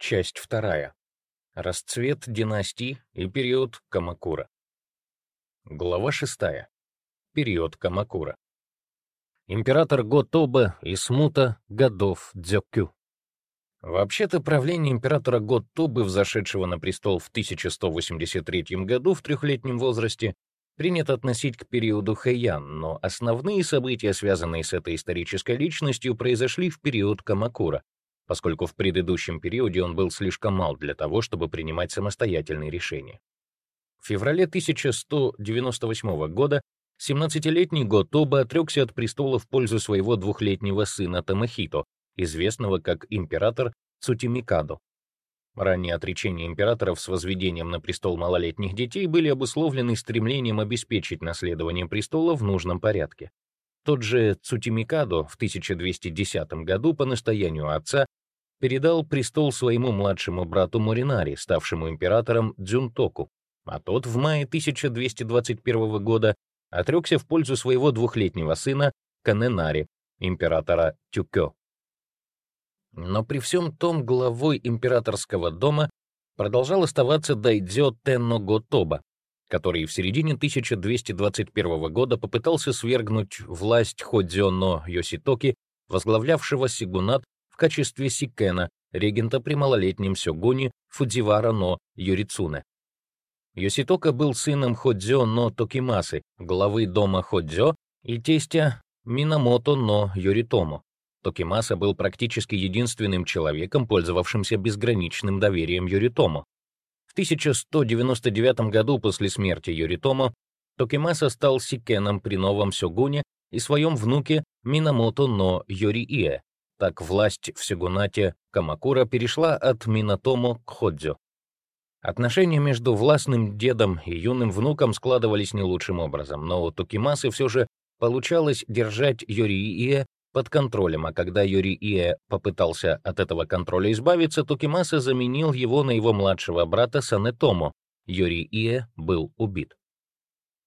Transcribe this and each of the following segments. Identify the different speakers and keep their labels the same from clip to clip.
Speaker 1: часть вторая. Расцвет династии и период Камакура. Глава шестая. Период Камакура. Император Готоба и смута годов Дзёкю. Вообще-то правление императора Готобы, взошедшего на престол в 1183 году в трехлетнем возрасте, принято относить к периоду Хэйян, но основные события, связанные с этой исторической личностью, произошли в период Камакура, поскольку в предыдущем периоде он был слишком мал для того, чтобы принимать самостоятельные решения. В феврале 1198 года 17-летний Готоба отрекся от престола в пользу своего двухлетнего сына Тамахито, известного как император Цутимикадо. Ранние отречения императоров с возведением на престол малолетних детей были обусловлены стремлением обеспечить наследование престола в нужном порядке. Тот же Цутимикадо в 1210 году по настоянию отца передал престол своему младшему брату Моринари, ставшему императором Дзюнтоку, а тот в мае 1221 года отрекся в пользу своего двухлетнего сына Каненари, императора Тюкё. Но при всем том главой императорского дома продолжал оставаться Дайдзё Тенно Готоба, который в середине 1221 года попытался свергнуть власть Ходзё но Йоситоки, возглавлявшего сигунат качестве сикена, регента при малолетнем сёгуне Фудзивара но Юрицуне. Йоситока был сыном Ходзё но Токимасы, главы дома Ходзё, и тестя Минамото но Юритому. Токимаса был практически единственным человеком, пользовавшимся безграничным доверием Юритому. В 1199 году после смерти Юритомо Токимаса стал сикеном при новом сёгуне и своем внуке Минамото но Йориие. Так власть в сёгунате Камакура перешла от Минатомо к Ходзю. Отношения между властным дедом и юным внуком складывались не лучшим образом, но у Токимасы все же получалось держать Йориие под контролем, а когда Юрий Ие попытался от этого контроля избавиться, Токимаса заменил его на его младшего брата Санетому. Юрий Ие был убит.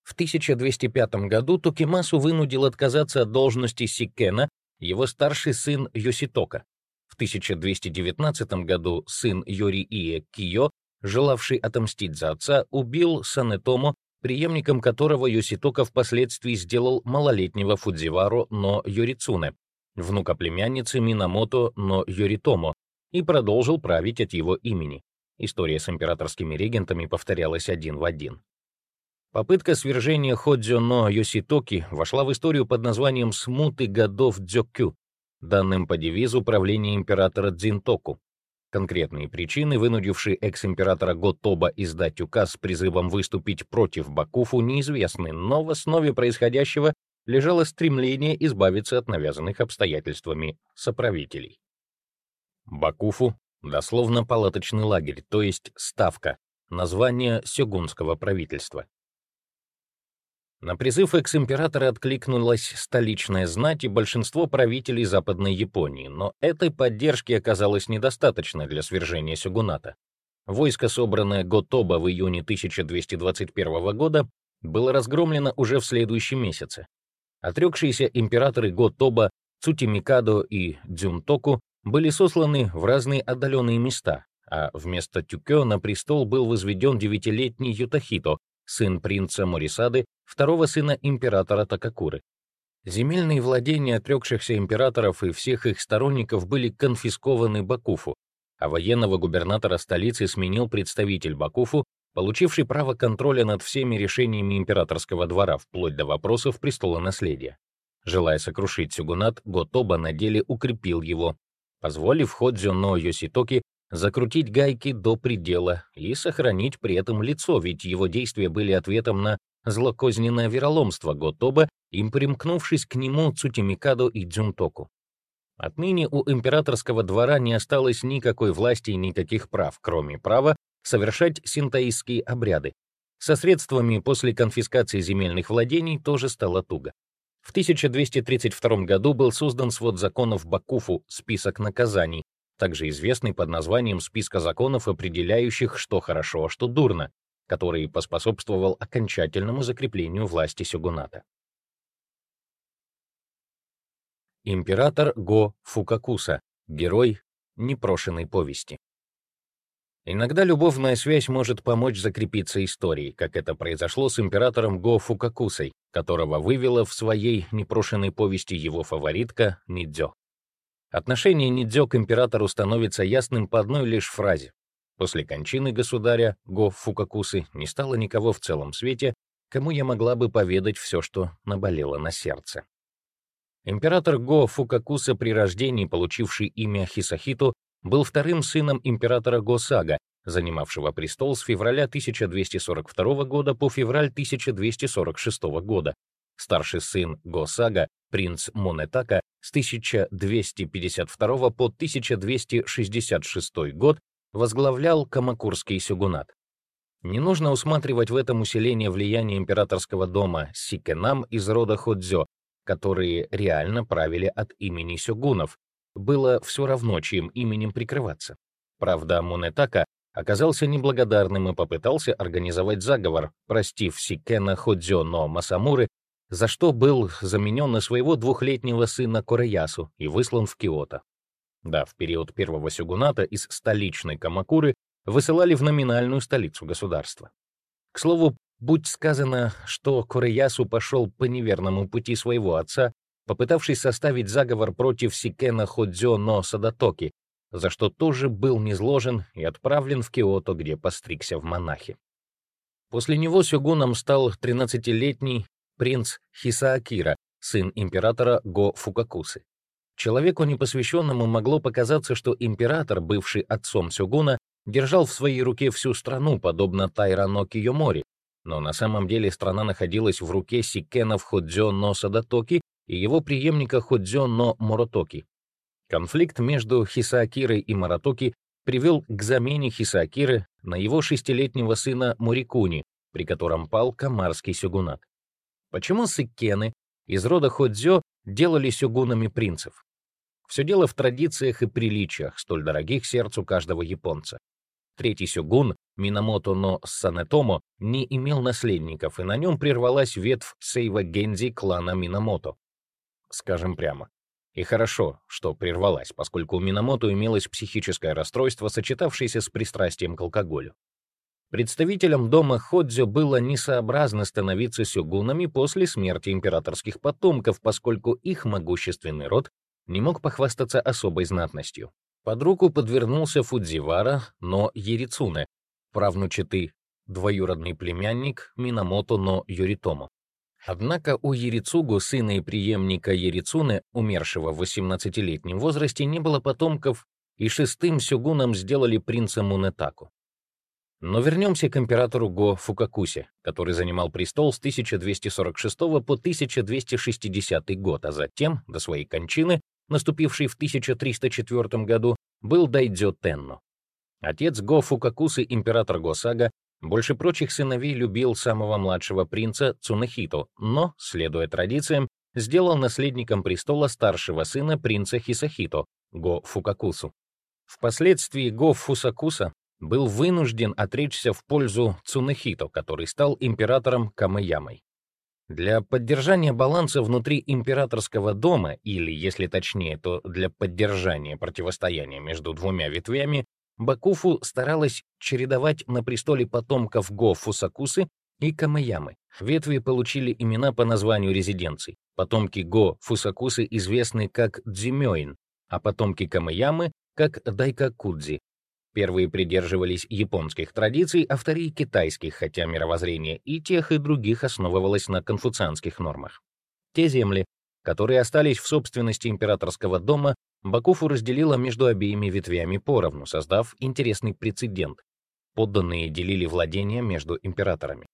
Speaker 1: В 1205 году Токимасу вынудил отказаться от должности Сикена его старший сын Йоситока. В 1219 году сын Юрий Ие Кио, желавший отомстить за отца, убил Санетому, преемником которого Йоситока впоследствии сделал малолетнего Фудзивару но Юрицуне, внука племянницы Минамото но Юритомо, и продолжил править от его имени. История с императорскими регентами повторялась один в один. Попытка свержения Ходзё но Йоситоки вошла в историю под названием «Смуты годов Дзёкю», данным по девизу правления императора Дзинтоку. Конкретные причины, вынудившие экс-императора Готоба издать указ с призывом выступить против Бакуфу, неизвестны, но в основе происходящего лежало стремление избавиться от навязанных обстоятельствами соправителей. Бакуфу — дословно палаточный лагерь, то есть ставка, название сёгунского правительства. На призыв экс-императора откликнулась столичная знать и большинство правителей Западной Японии, но этой поддержки оказалось недостаточно для свержения сёгуната. Войско, собранное Готоба в июне 1221 года, было разгромлено уже в следующем месяце. Отрекшиеся императоры Готоба, Цутимикадо и Дзюнтоку были сосланы в разные отдаленные места, а вместо Тюкё на престол был возведен девятилетний Ютахито, сын принца Морисады, второго сына императора Такакуры. Земельные владения отрекшихся императоров и всех их сторонников были конфискованы Бакуфу, а военного губернатора столицы сменил представитель Бакуфу, получивший право контроля над всеми решениями императорского двора, вплоть до вопросов престола наследия. Желая сокрушить Сюгунат, Готоба на деле укрепил его, позволив Ходзю но Йоситоки закрутить гайки до предела и сохранить при этом лицо, ведь его действия были ответом на злокозненное вероломство Готоба, им примкнувшись к нему Цутимикадо и Дзюнтоку. Отныне у императорского двора не осталось никакой власти и никаких прав, кроме права совершать синтаистские обряды. Со средствами после конфискации земельных владений тоже стало туго. В 1232 году был создан свод законов Бакуфу «Список наказаний», также известный под названием списка законов, определяющих, что хорошо, а что дурно, который поспособствовал окончательному закреплению власти сёгуната. Император Го Фукакуса, герой непрошенной повести. Иногда любовная связь может помочь закрепиться историей, как это произошло с императором Го Фукакусой, которого вывела в своей непрошенной повести его фаворитка Нидзё. Отношение Нидзё к императору становится ясным по одной лишь фразе. После кончины государя Го Фукакусы не стало никого в целом свете, кому я могла бы поведать все, что наболело на сердце. Император Го Фукакуса при рождении, получивший имя Хисахито, был вторым сыном императора Го Сага, занимавшего престол с февраля 1242 года по февраль 1246 года. Старший сын Го Сага, принц Монетака, с 1252 по 1266 год возглавлял Камакурский сёгунат. Не нужно усматривать в этом усиление влияния императорского дома Сикенам из рода Ходзё, которые реально правили от имени сёгунов. Было все равно, чьим именем прикрываться. Правда, Монетака оказался неблагодарным и попытался организовать заговор, простив Сикена Ходзё но Масамуры, за что был заменен на своего двухлетнего сына Кореясу и выслан в Киото. Да, в период первого сёгуната из столичной Камакуры высылали в номинальную столицу государства. К слову, будь сказано, что Кореясу пошел по неверному пути своего отца, попытавшись составить заговор против Сикена Ходзё но Садатоки, за что тоже был низложен и отправлен в Киото, где постригся в монахи. После него сёгуном стал 13-летний принц Хисаакира, сын императора Го Фукакусы. Человеку непосвященному могло показаться, что император, бывший отцом сёгуна, держал в своей руке всю страну, подобно Тайрано Киёмори, но на самом деле страна находилась в руке Сикенов Ходзё но Садатоки и его преемника Ходзё но Моротоки. Конфликт между Хисаакирой и Маратоки привел к замене Хисаакиры на его шестилетнего сына Мурикуни, при котором пал Камарский сёгунат. Почему сикены из рода Ходзё делали сёгунами принцев? Все дело в традициях и приличиях, столь дорогих сердцу каждого японца. Третий сёгун, Минамото но Санетомо, не имел наследников, и на нем прервалась ветвь Сейва Гензи клана Минамото. Скажем прямо. И хорошо, что прервалась, поскольку у Минамото имелось психическое расстройство, сочетавшееся с пристрастием к алкоголю. Представителям дома Ходзё было несообразно становиться сёгунами после смерти императорских потомков, поскольку их могущественный род не мог похвастаться особой знатностью. Под руку подвернулся Фудзивара, но Ерицуне, правнучатый двоюродный племянник Минамото но Юритомо. Однако у Ерицугу, сына и преемника Ерицуны, умершего в 18-летнем возрасте, не было потомков, и шестым сёгуном сделали принца Мунетаку. Но вернемся к императору Го Фукакусе, который занимал престол с 1246 по 1260 год, а затем, до своей кончины, наступивший в 1304 году, был Дайдзё Тенно. Отец Го Фукакусы, император Госага, больше прочих сыновей любил самого младшего принца Цунэхито, но, следуя традициям, сделал наследником престола старшего сына принца Хисахито, Го Фукакусу. Впоследствии Го Фусакуса был вынужден отречься в пользу Цунэхито, который стал императором Камэямой. Для поддержания баланса внутри императорского дома, или, если точнее, то для поддержания противостояния между двумя ветвями, Бакуфу старалась чередовать на престоле потомков Го Фусакусы и Камаямы. Ветви получили имена по названию резиденций. Потомки Го Фусакусы известны как Дзимёин, а потомки Камаямы — как Дайкакудзи, Первые придерживались японских традиций, а вторые — китайских, хотя мировоззрение и тех, и других основывалось на конфуцианских нормах. Те земли, которые остались в собственности императорского дома, Бакуфу разделила между обеими ветвями поровну, создав интересный прецедент. Подданные делили владения между императорами.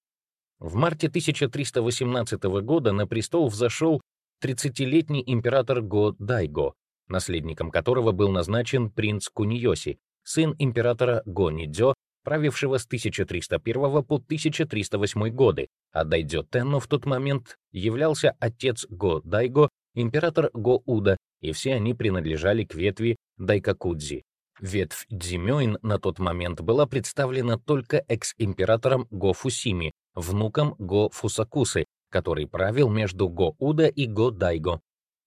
Speaker 1: В марте 1318 года на престол взошел 30-летний император Го Дайго, наследником которого был назначен принц Куниоси, сын императора Гонидзё, правившего с 1301 по 1308 годы, а Дайдзё Тенно в тот момент являлся отец Го Дайго, император Го Уда, и все они принадлежали к ветви Дайкакудзи. Ветвь Дзимёин на тот момент была представлена только экс-императором Го Фусими, внуком Го Фусакусы, который правил между Го Уда и Го Дайго.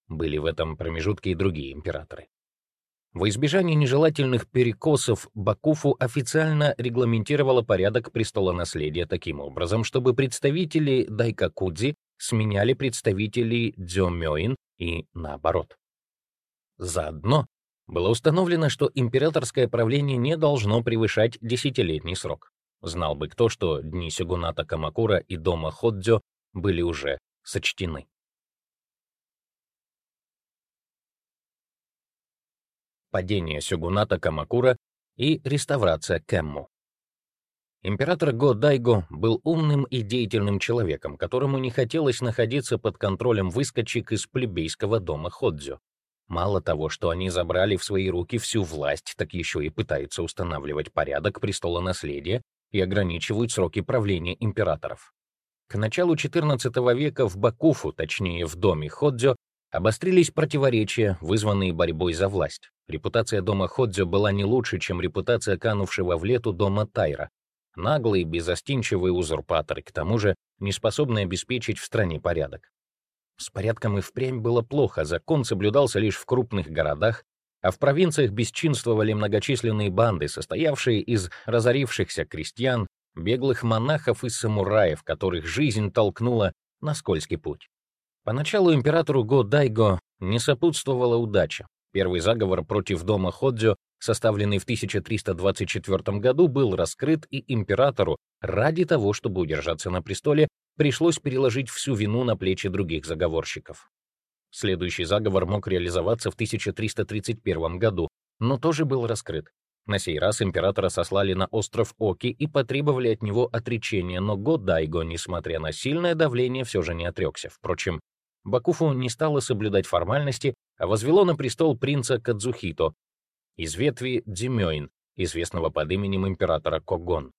Speaker 1: Были в этом промежутке и другие императоры. Во избежание нежелательных перекосов Бакуфу официально регламентировала порядок престолонаследия таким образом, чтобы представители Дайкакудзи сменяли представителей Дзёмёин и наоборот. Заодно было установлено, что императорское правление не должно превышать десятилетний срок. Знал бы кто, что дни сёгуната Камакура и дома Ходзё были уже сочтены. Падение сёгуната Камакура и реставрация Кэмму. Император Го Дайго был умным и деятельным человеком, которому не хотелось находиться под контролем выскочек из плебейского дома Ходзё. Мало того, что они забрали в свои руки всю власть, так еще и пытаются устанавливать порядок престола наследия и ограничивают сроки правления императоров. К началу XIV века в Бакуфу, точнее в доме Ходзё, обострились противоречия, вызванные борьбой за власть. Репутация дома Ходзё была не лучше, чем репутация канувшего в лету дома Тайра. Наглый, безостинчивый узурпатор, к тому же не способный обеспечить в стране порядок. С порядком и впрямь было плохо, закон соблюдался лишь в крупных городах, а в провинциях бесчинствовали многочисленные банды, состоявшие из разорившихся крестьян, беглых монахов и самураев, которых жизнь толкнула на скользкий путь. Поначалу императору Го Дайго не сопутствовала удача. Первый заговор против дома Ходзё, составленный в 1324 году, был раскрыт, и императору, ради того, чтобы удержаться на престоле, пришлось переложить всю вину на плечи других заговорщиков. Следующий заговор мог реализоваться в 1331 году, но тоже был раскрыт. На сей раз императора сослали на остров Оки и потребовали от него отречения, но Годайго, несмотря на сильное давление, все же не отрекся. Впрочем, Бакуфу не стала соблюдать формальности, а возвело на престол принца Кадзухито из ветви Дзимёин, известного под именем императора Когон.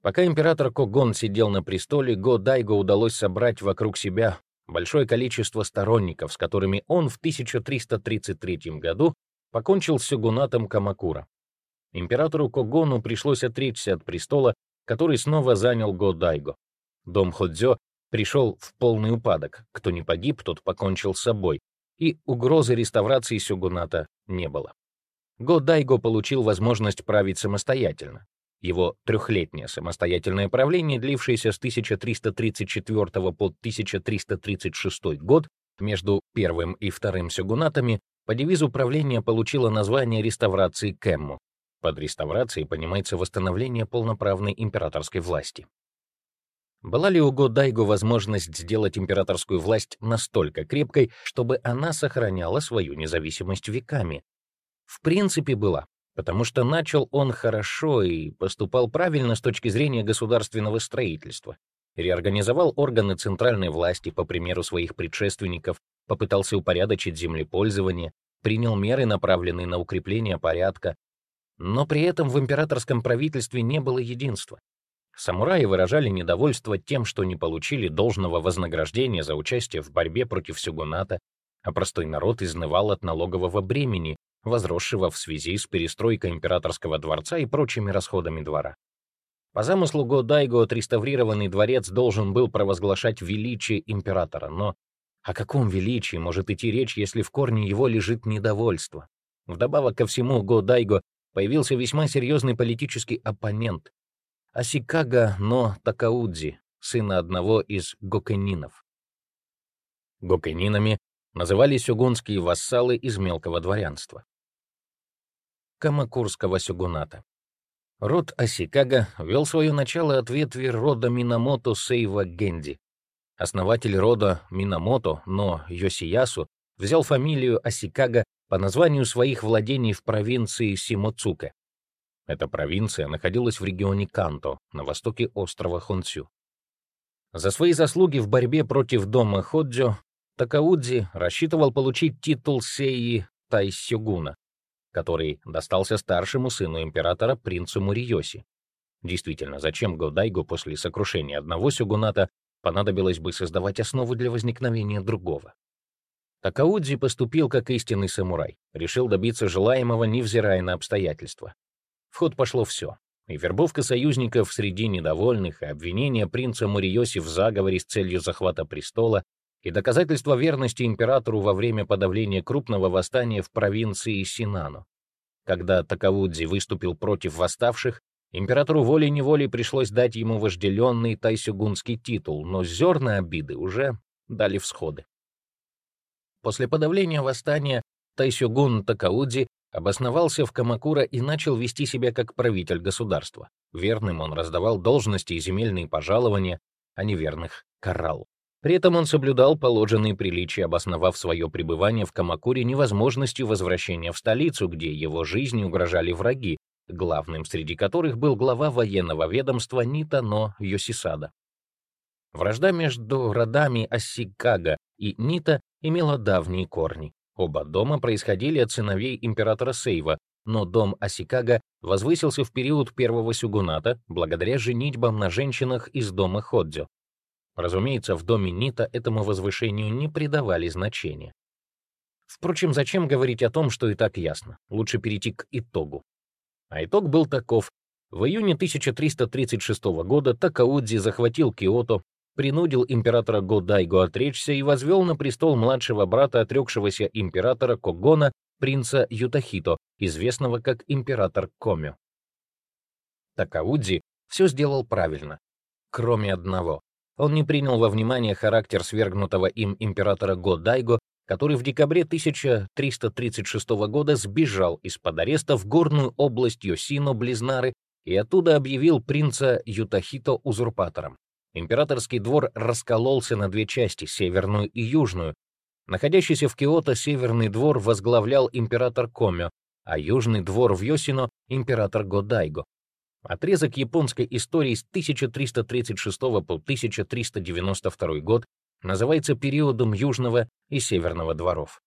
Speaker 1: Пока император Когон сидел на престоле, Го Дайго удалось собрать вокруг себя большое количество сторонников, с которыми он в 1333 году покончил с сёгунатом Камакура. Императору Когону пришлось отречься от престола, который снова занял Го Дайго. Дом Ходзё пришел в полный упадок. Кто не погиб, тот покончил с собой, и угрозы реставрации сёгуната не было. Го Дайго получил возможность править самостоятельно. Его трехлетнее самостоятельное правление, длившееся с 1334 по 1336 год, между первым и вторым сёгунатами, по девизу правления получило название реставрации Кэмму. Под реставрацией понимается восстановление полноправной императорской власти. Была ли у Годайго возможность сделать императорскую власть настолько крепкой, чтобы она сохраняла свою независимость веками? В принципе, была, потому что начал он хорошо и поступал правильно с точки зрения государственного строительства. Реорганизовал органы центральной власти по примеру своих предшественников, попытался упорядочить землепользование, принял меры, направленные на укрепление порядка, но при этом в императорском правительстве не было единства. Самураи выражали недовольство тем, что не получили должного вознаграждения за участие в борьбе против сюгуната, а простой народ изнывал от налогового бремени, возросшего в связи с перестройкой императорского дворца и прочими расходами двора. По замыслу Годайго отреставрированный дворец должен был провозглашать величие императора, но о каком величии может идти речь, если в корне его лежит недовольство? Вдобавок ко всему, Годайго появился весьма серьезный политический оппонент, Асикага но Такаудзи, сына одного из гокенинов. Гокенинами назывались сюгунские вассалы из мелкого дворянства. Камакурского сюгуната. Род Асикага вел свое начало от ветви рода Минамото Сейва Генди. Основатель рода Минамото, но Йосиясу, взял фамилию Асикага по названию своих владений в провинции Симоцуке. Эта провинция находилась в регионе Канто, на востоке острова Хонсю. За свои заслуги в борьбе против дома Ходзё Такаудзи рассчитывал получить титул Сеи Тайсёгуна, который достался старшему сыну императора принцу Муриёси. Действительно, зачем Годайго после сокрушения одного сёгуната понадобилось бы создавать основу для возникновения другого? Такаудзи поступил как истинный самурай, решил добиться желаемого, невзирая на обстоятельства. В ход пошло все. И вербовка союзников среди недовольных, и обвинение принца Муриоси в заговоре с целью захвата престола, и доказательство верности императору во время подавления крупного восстания в провинции Синану. Когда Такаудзи выступил против восставших, императору волей-неволей пришлось дать ему вожделенный тайсюгунский титул, но зерна обиды уже дали всходы. После подавления восстания Тайсюгун Такаудзи обосновался в Камакура и начал вести себя как правитель государства. Верным он раздавал должности и земельные пожалования, а неверных карал. При этом он соблюдал положенные приличия, обосновав свое пребывание в Камакуре невозможностью возвращения в столицу, где его жизни угрожали враги, главным среди которых был глава военного ведомства Нитано Йосисада. Вражда между родами Асикага и Нита имела давние корни. Оба дома происходили от сыновей императора Сейва, но дом Асикага возвысился в период первого сюгуната благодаря женитьбам на женщинах из дома Ходзё. Разумеется, в доме Нита этому возвышению не придавали значения. Впрочем, зачем говорить о том, что и так ясно? Лучше перейти к итогу. А итог был таков. В июне 1336 года Такаудзи захватил Киото, принудил императора Годайго отречься и возвел на престол младшего брата отрекшегося императора Когона, принца Ютахито, известного как император Комё. Такаудзи все сделал правильно, кроме одного. Он не принял во внимание характер свергнутого им императора Годайго, который в декабре 1336 года сбежал из-под ареста в горную область Йосино Близнары и оттуда объявил принца Ютахито узурпатором. Императорский двор раскололся на две части, северную и южную. Находящийся в Киото северный двор возглавлял император Комё, а южный двор в Йосино — император Годайго. Отрезок японской истории с 1336 по 1392 год называется периодом Южного и Северного дворов.